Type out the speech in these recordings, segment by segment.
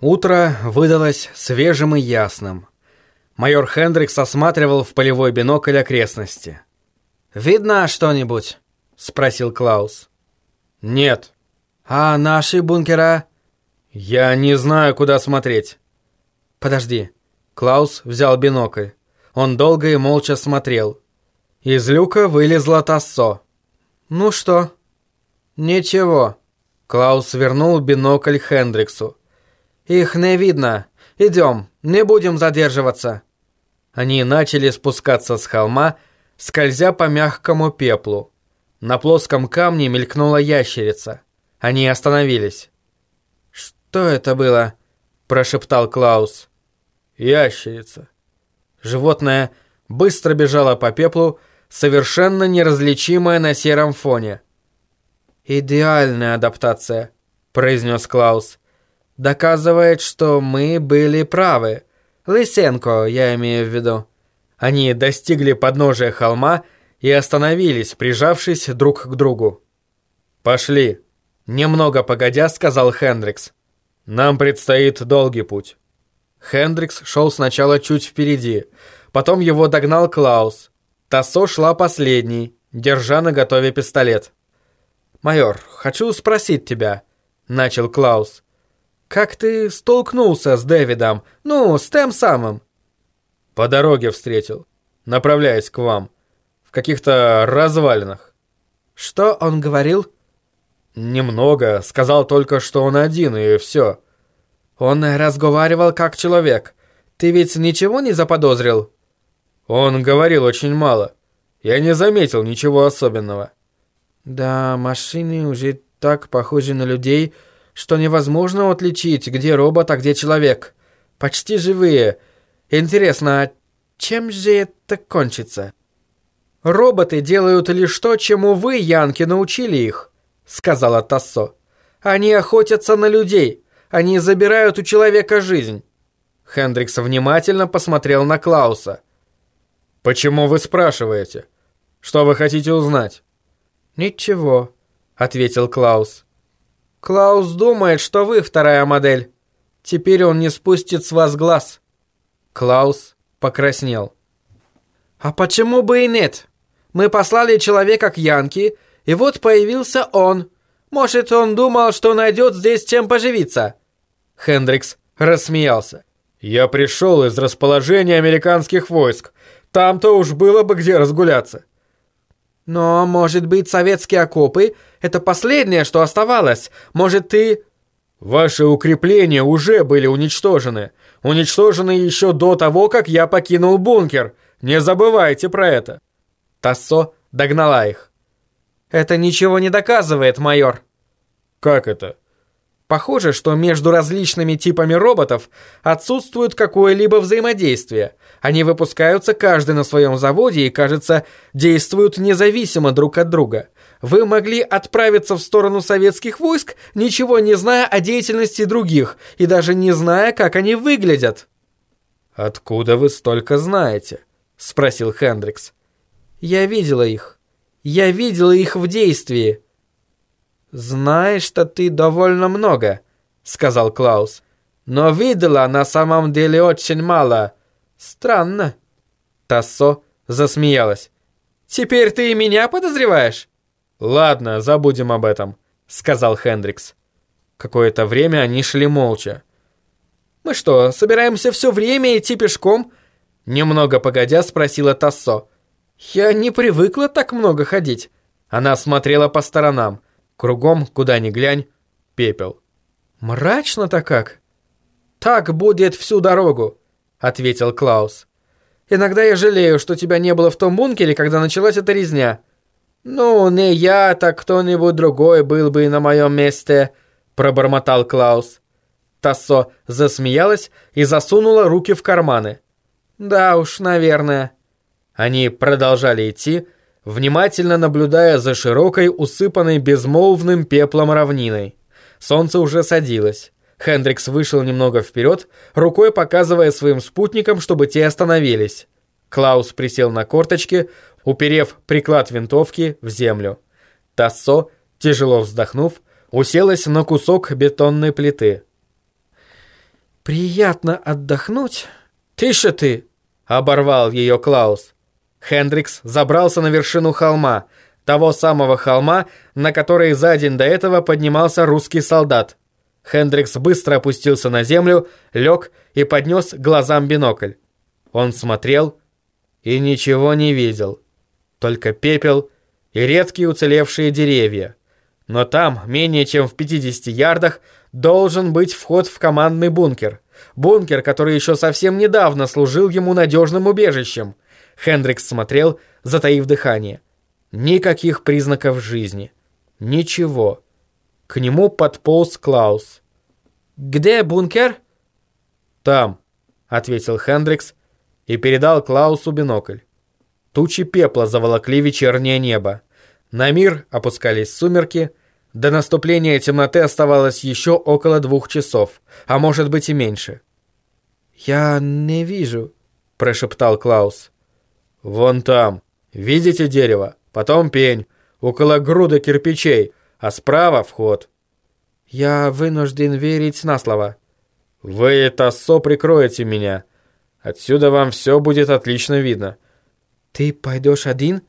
Утро выдалось свежим и ясным. Майор Хендрикс осматривал в полевой бинокль окрестности. «Видно что-нибудь?» — спросил Клаус. «Нет». «А наши бункера?» «Я не знаю, куда смотреть». «Подожди». Клаус взял бинокль. Он долго и молча смотрел. Из люка вылезла Тассо. «Ну что?» «Ничего». Клаус вернул бинокль Хендриксу. «Их не видно. Идем, не будем задерживаться». Они начали спускаться с холма, скользя по мягкому пеплу. На плоском камне мелькнула ящерица. Они остановились. «Что это было?» – прошептал Клаус. «Ящерица». Животное быстро бежало по пеплу, совершенно неразличимое на сером фоне. «Идеальная адаптация», – произнес Клаус. «Доказывает, что мы были правы. Лысенко, я имею в виду». Они достигли подножия холма и остановились, прижавшись друг к другу. «Пошли», – немного погодя сказал Хендрикс. «Нам предстоит долгий путь». Хендрикс шел сначала чуть впереди, потом его догнал Клаус. Тассо шла последней, держа на готове пистолет. «Майор, хочу спросить тебя», — начал Клаус. «Как ты столкнулся с Дэвидом? Ну, с тем самым?» «По дороге встретил, направляясь к вам, в каких-то развалинах». «Что он говорил?» «Немного, сказал только, что он один, и все». «Он разговаривал как человек. Ты ведь ничего не заподозрил?» «Он говорил очень мало. Я не заметил ничего особенного». Да, машины уже так похожи на людей, что невозможно отличить, где робот, а где человек. Почти живые. Интересно, а чем же это кончится? Роботы делают лишь то, чему вы, Янки, научили их, сказала Тассо. Они охотятся на людей. Они забирают у человека жизнь. Хендрикс внимательно посмотрел на Клауса. «Почему вы спрашиваете? Что вы хотите узнать?» «Ничего», — ответил Клаус. «Клаус думает, что вы вторая модель. Теперь он не спустит с вас глаз». Клаус покраснел. «А почему бы и нет? Мы послали человека к Янке, и вот появился он. Может, он думал, что найдет здесь чем поживиться?» Хендрикс рассмеялся. «Я пришел из расположения американских войск. Там-то уж было бы где разгуляться. Но, может быть, советские окопы — это последнее, что оставалось. Может, ты... Ваши укрепления уже были уничтожены. Уничтожены еще до того, как я покинул бункер. Не забывайте про это. Тассо догнала их. Это ничего не доказывает, майор. Как это? Похоже, что между различными типами роботов отсутствует какое-либо взаимодействие. Они выпускаются каждый на своем заводе и, кажется, действуют независимо друг от друга. Вы могли отправиться в сторону советских войск, ничего не зная о деятельности других и даже не зная, как они выглядят. «Откуда вы столько знаете?» – спросил Хендрикс. «Я видела их. Я видела их в действии». «Знаешь-то ты довольно много», — сказал Клаус. «Но видела на самом деле очень мало. Странно». Тассо засмеялась. «Теперь ты и меня подозреваешь?» «Ладно, забудем об этом», — сказал Хендрикс. Какое-то время они шли молча. «Мы что, собираемся все время идти пешком?» Немного погодя спросила Тассо. «Я не привыкла так много ходить». Она смотрела по сторонам. Кругом, куда ни глянь, пепел. «Мрачно-то как?» «Так будет всю дорогу», — ответил Клаус. «Иногда я жалею, что тебя не было в том бункере, когда началась эта резня». «Ну, не я, так кто-нибудь другой был бы на моем месте», — пробормотал Клаус. Тассо засмеялась и засунула руки в карманы. «Да уж, наверное». Они продолжали идти, внимательно наблюдая за широкой, усыпанной безмолвным пеплом равниной. Солнце уже садилось. Хендрикс вышел немного вперед, рукой показывая своим спутникам, чтобы те остановились. Клаус присел на корточки, уперев приклад винтовки в землю. Тассо, тяжело вздохнув, уселась на кусок бетонной плиты. «Приятно отдохнуть?» «Тише ты!» — оборвал ее Клаус. Хендрикс забрался на вершину холма, того самого холма, на который за день до этого поднимался русский солдат. Хендрикс быстро опустился на землю, лег и поднес глазам бинокль. Он смотрел и ничего не видел. Только пепел и редкие уцелевшие деревья. Но там, менее чем в 50 ярдах, должен быть вход в командный бункер. Бункер, который еще совсем недавно служил ему надежным убежищем. Хендрикс смотрел, затаив дыхание. Никаких признаков жизни. Ничего. К нему подполз Клаус. «Где бункер?» «Там», — ответил Хендрикс и передал Клаусу бинокль. Тучи пепла заволокли вечернее небо. На мир опускались сумерки. До наступления темноты оставалось еще около двух часов, а может быть и меньше. «Я не вижу», — прошептал Клаус. «Вон там. Видите дерево? Потом пень. Около груда кирпичей, а справа вход». «Я вынужден верить на слово». «Вы, Тассо, прикроете меня. Отсюда вам все будет отлично видно». «Ты пойдешь один?»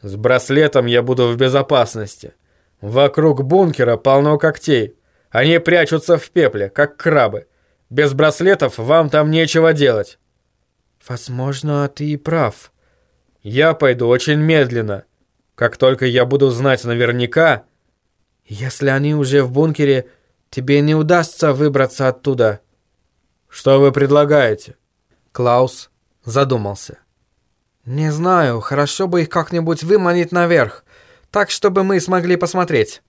«С браслетом я буду в безопасности. Вокруг бункера полно когтей. Они прячутся в пепле, как крабы. Без браслетов вам там нечего делать». «Возможно, ты и прав». «Я пойду очень медленно. Как только я буду знать наверняка...» «Если они уже в бункере, тебе не удастся выбраться оттуда». «Что вы предлагаете?» Клаус задумался. «Не знаю, хорошо бы их как-нибудь выманить наверх, так, чтобы мы смогли посмотреть».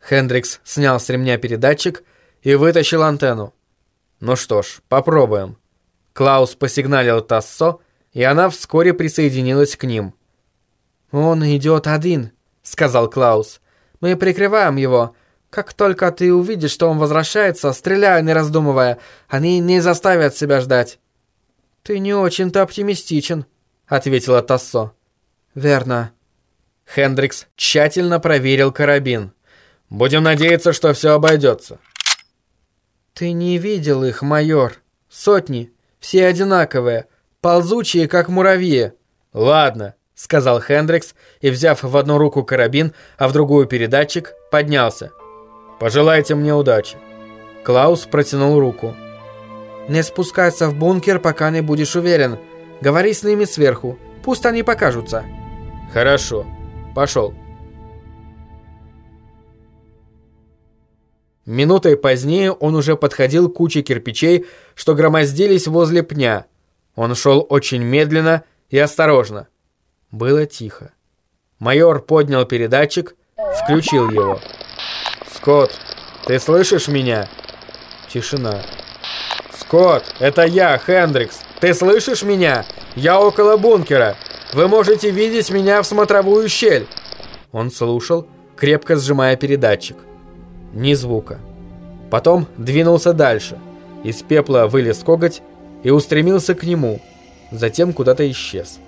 Хендрикс снял с ремня передатчик и вытащил антенну. «Ну что ж, попробуем». Клаус посигналил Тассо, и она вскоре присоединилась к ним. «Он идет один», — сказал Клаус. «Мы прикрываем его. Как только ты увидишь, что он возвращается, стреляй, не раздумывая. Они не заставят себя ждать». «Ты не очень-то оптимистичен», — ответила Тассо. «Верно». Хендрикс тщательно проверил карабин. «Будем надеяться, что все обойдется». «Ты не видел их, майор. Сотни. Все одинаковые. Ползучие, как муравьи». «Ладно», — сказал Хендрикс и, взяв в одну руку карабин, а в другую передатчик, поднялся. «Пожелайте мне удачи». Клаус протянул руку. Не спускайся в бункер, пока не будешь уверен. Говори с ними сверху. Пусть они покажутся. Хорошо. Пошел. Минутой позднее он уже подходил к куче кирпичей, что громоздились возле пня. Он шел очень медленно и осторожно. Было тихо. Майор поднял передатчик, включил его. «Скотт, ты слышишь меня?» Тишина. «Скотт, это я, Хендрикс. Ты слышишь меня? Я около бункера. Вы можете видеть меня в смотровую щель». Он слушал, крепко сжимая передатчик. Ни звука. Потом двинулся дальше. Из пепла вылез коготь и устремился к нему. Затем куда-то исчез.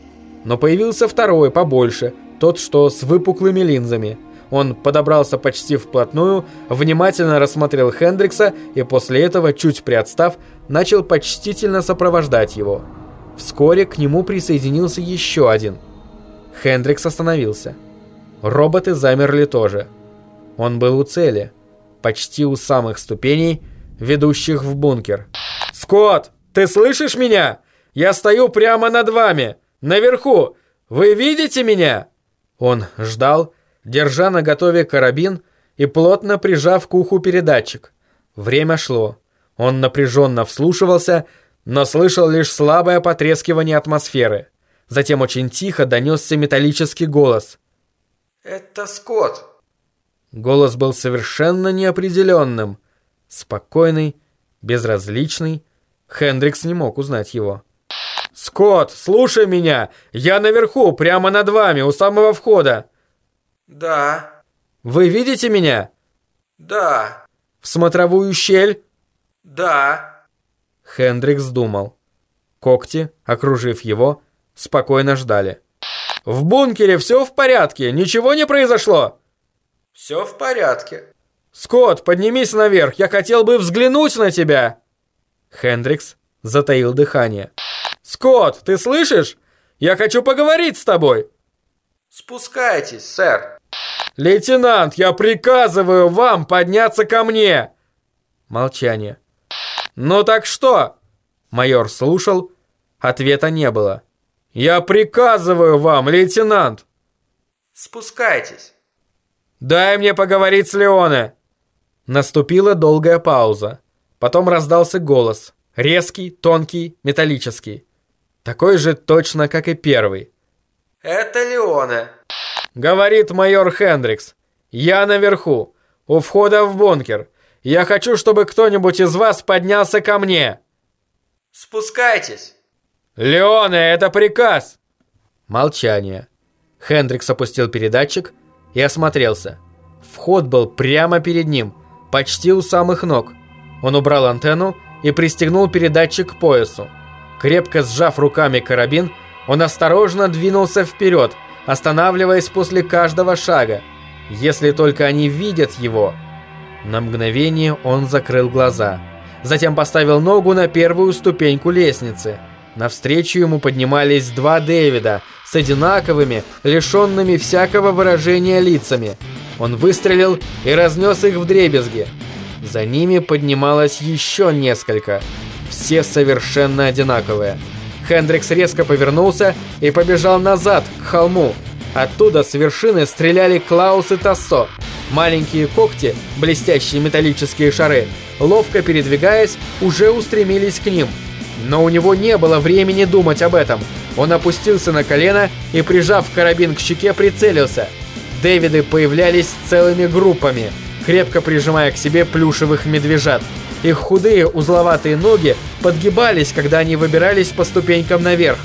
Но появился второй, побольше, тот, что с выпуклыми линзами – он подобрался почти вплотную, внимательно рассмотрел Хендрикса и после этого, чуть приотстав, начал почтительно сопровождать его. Вскоре к нему присоединился еще один. Хендрикс остановился. Роботы замерли тоже. Он был у цели, почти у самых ступеней, ведущих в бункер. «Скотт, ты слышишь меня? Я стою прямо над вами, наверху. Вы видите меня?» Он ждал, держа на готове карабин и плотно прижав к уху передатчик. Время шло. Он напряженно вслушивался, но слышал лишь слабое потрескивание атмосферы. Затем очень тихо донесся металлический голос. «Это Скотт!» Голос был совершенно неопределенным. Спокойный, безразличный. Хендрикс не мог узнать его. «Скотт, слушай меня! Я наверху, прямо над вами, у самого входа!» «Да». «Вы видите меня?» «Да». «В смотровую щель?» «Да». Хендрикс думал. Когти, окружив его, спокойно ждали. «В бункере все в порядке, ничего не произошло?» «Все в порядке». «Скотт, поднимись наверх, я хотел бы взглянуть на тебя!» Хендрикс затаил дыхание. «Скотт, ты слышишь? Я хочу поговорить с тобой!» Спускайтесь, сэр. «Лейтенант, я приказываю вам подняться ко мне!» Молчание. «Ну так что?» Майор слушал, ответа не было. «Я приказываю вам, лейтенант!» Спускайтесь. «Дай мне поговорить с Леоне!» Наступила долгая пауза. Потом раздался голос. Резкий, тонкий, металлический. Такой же точно, как и первый. Это Леоне. Говорит майор Хендрикс. Я наверху, у входа в бункер. Я хочу, чтобы кто-нибудь из вас поднялся ко мне. Спускайтесь. Леоне, это приказ. Молчание. Хендрикс опустил передатчик и осмотрелся. Вход был прямо перед ним, почти у самых ног. Он убрал антенну и пристегнул передатчик к поясу. Крепко сжав руками карабин, он осторожно двинулся вперед, останавливаясь после каждого шага, если только они видят его. На мгновение он закрыл глаза. Затем поставил ногу на первую ступеньку лестницы. Навстречу ему поднимались два Дэвида с одинаковыми, лишенными всякого выражения лицами. Он выстрелил и разнес их в дребезги. За ними поднималось еще несколько. Все совершенно одинаковые. Хендрикс резко повернулся и побежал назад, к холму. Оттуда с вершины стреляли Клаус и Тассо. Маленькие когти, блестящие металлические шары, ловко передвигаясь, уже устремились к ним. Но у него не было времени думать об этом. Он опустился на колено и, прижав карабин к щеке, прицелился. Дэвиды появлялись целыми группами, крепко прижимая к себе плюшевых медвежат. Их худые узловатые ноги подгибались, когда они выбирались по ступенькам наверх.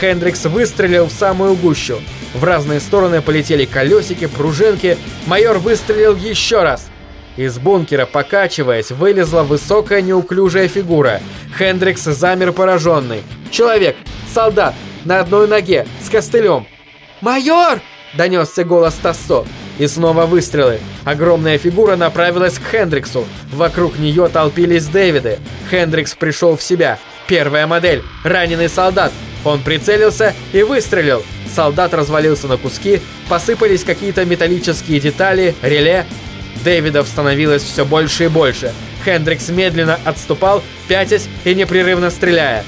Хендрикс выстрелил в самую гущу. В разные стороны полетели колесики, пружинки. Майор выстрелил еще раз. Из бункера, покачиваясь, вылезла высокая неуклюжая фигура. Хендрикс замер пораженный. Человек, солдат, на одной ноге, с костылем. «Майор!» – донесся голос Тассо. И снова выстрелы. Огромная фигура направилась к Хендриксу. Вокруг нее толпились Дэвиды. Хендрикс пришел в себя. Первая модель. Раненый солдат. Он прицелился и выстрелил. Солдат развалился на куски, посыпались какие-то металлические детали, реле. Дэвидов становилось все больше и больше. Хендрикс медленно отступал, пятясь и непрерывно стреляя.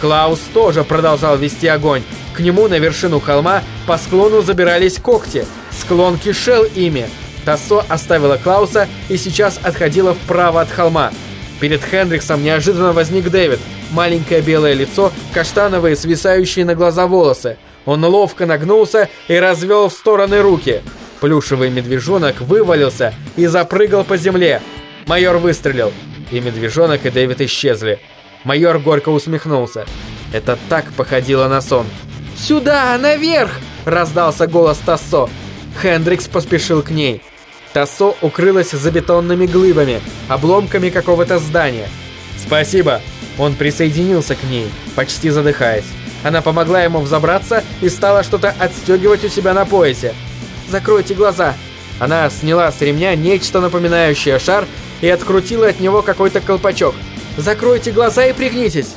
Клаус тоже продолжал вести огонь. К нему на вершину холма по склону забирались когти. Склон кишел ими. Тассо оставила Клауса и сейчас отходила вправо от холма. Перед Хендриксом неожиданно возник Дэвид. Маленькое белое лицо, каштановые свисающие на глаза волосы. Он ловко нагнулся и развел в стороны руки. Плюшевый медвежонок вывалился и запрыгал по земле. Майор выстрелил, и медвежонок и Дэвид исчезли. Майор горько усмехнулся. Это так походило на сон. «Сюда, наверх!» – раздался голос Тассо. Хендрикс поспешил к ней. Тассо укрылась за бетонными глыбами, обломками какого-то здания. «Спасибо!» Он присоединился к ней, почти задыхаясь. Она помогла ему взобраться и стала что-то отстегивать у себя на поясе. «Закройте глаза!» Она сняла с ремня нечто напоминающее шар и открутила от него какой-то колпачок. «Закройте глаза и пригнитесь!»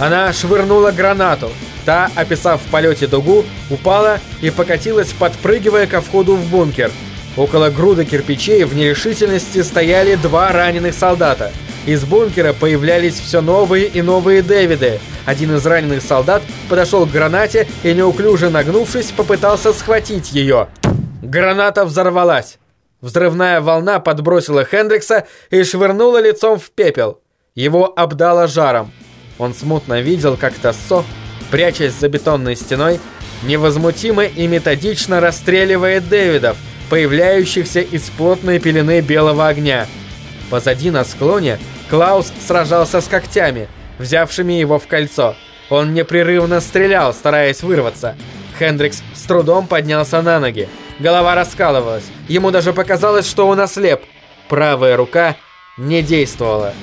Она швырнула гранату. Та, описав в полете дугу, упала и покатилась, подпрыгивая ко входу в бункер. Около груды кирпичей в нерешительности стояли два раненых солдата. Из бункера появлялись все новые и новые Дэвиды. Один из раненых солдат подошел к гранате и, неуклюже нагнувшись, попытался схватить ее. Граната взорвалась. Взрывная волна подбросила Хендрикса и швырнула лицом в пепел. Его обдало жаром. Он смутно видел, как Тассо, прячась за бетонной стеной, невозмутимо и методично расстреливает Дэвидов, появляющихся из плотной пелены белого огня. Позади на склоне Клаус сражался с когтями, взявшими его в кольцо. Он непрерывно стрелял, стараясь вырваться. Хендрикс с трудом поднялся на ноги. Голова раскалывалась. Ему даже показалось, что он ослеп. Правая рука не действовала.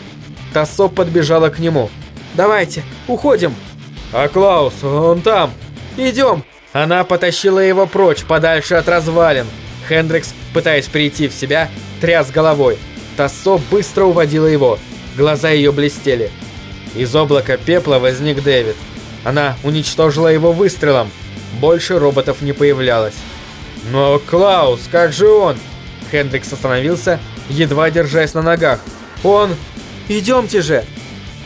Тассо подбежала к нему. «Давайте, уходим!» «А Клаус, он там!» «Идем!» Она потащила его прочь, подальше от развалин. Хендрикс, пытаясь прийти в себя, тряс головой. Тассо быстро уводила его. Глаза ее блестели. Из облака пепла возник Дэвид. Она уничтожила его выстрелом. Больше роботов не появлялось. «Но Клаус, как же он?» Хендрикс остановился, едва держась на ногах. «Он...» «Идемте же!»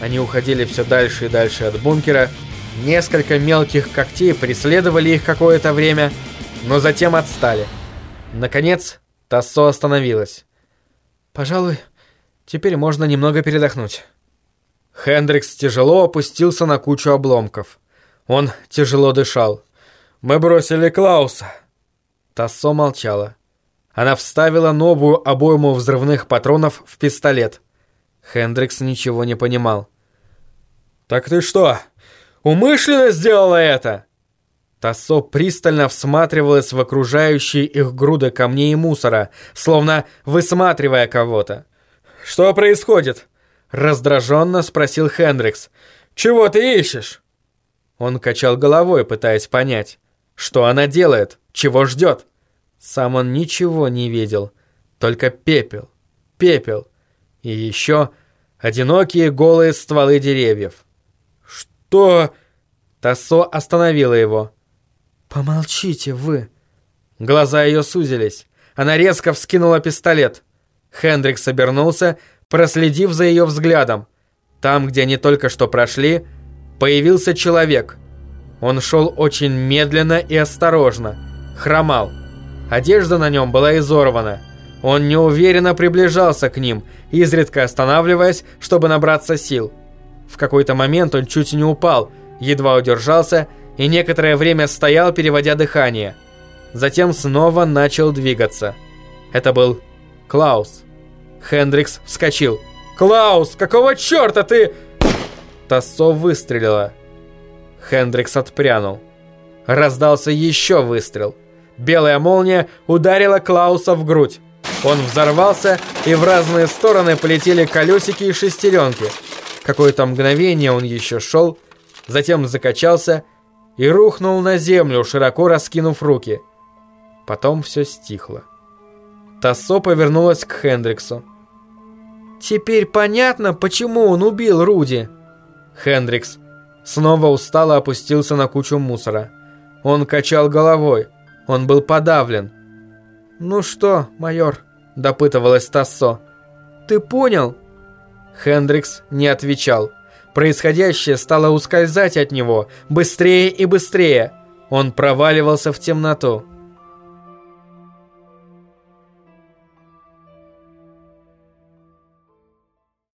Они уходили все дальше и дальше от бункера. Несколько мелких когтей преследовали их какое-то время, но затем отстали. Наконец, Тассо остановилась. «Пожалуй, теперь можно немного передохнуть». Хендрикс тяжело опустился на кучу обломков. Он тяжело дышал. «Мы бросили Клауса!» Тассо молчала. Она вставила новую обойму взрывных патронов в пистолет. Хендрикс ничего не понимал. «Так ты что, умышленно сделала это?» Тассо пристально всматривалась в окружающие их груды камней и мусора, словно высматривая кого-то. «Что происходит?» — раздраженно спросил Хендрикс. «Чего ты ищешь?» Он качал головой, пытаясь понять, что она делает, чего ждет. Сам он ничего не видел, только пепел, пепел и еще одинокие голые стволы деревьев. «Что?» Тассо остановила его. «Помолчите вы!» Глаза ее сузились. Она резко вскинула пистолет. Хендрикс обернулся, проследив за ее взглядом. Там, где они только что прошли, появился человек. Он шел очень медленно и осторожно, хромал. Одежда на нем была изорвана. Он неуверенно приближался к ним, изредка останавливаясь, чтобы набраться сил. В какой-то момент он чуть не упал, едва удержался и некоторое время стоял, переводя дыхание. Затем снова начал двигаться. Это был Клаус. Хендрикс вскочил. «Клаус, какого черта ты...» Тассо выстрелила. Хендрикс отпрянул. Раздался еще выстрел. Белая молния ударила Клауса в грудь. Он взорвался, и в разные стороны полетели колесики и шестеренки. Какое-то мгновение он еще шел, затем закачался и рухнул на землю, широко раскинув руки. Потом все стихло. Тассо повернулась к Хендриксу. «Теперь понятно, почему он убил Руди?» Хендрикс снова устало опустился на кучу мусора. Он качал головой. Он был подавлен. «Ну что, майор?» – допытывалась Тассо. «Ты понял?» Хендрикс не отвечал. Происходящее стало ускользать от него, быстрее и быстрее. Он проваливался в темноту.